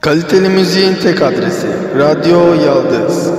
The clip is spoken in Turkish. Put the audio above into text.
Kaliteli müziğin tek adresi Radyo Yaldız.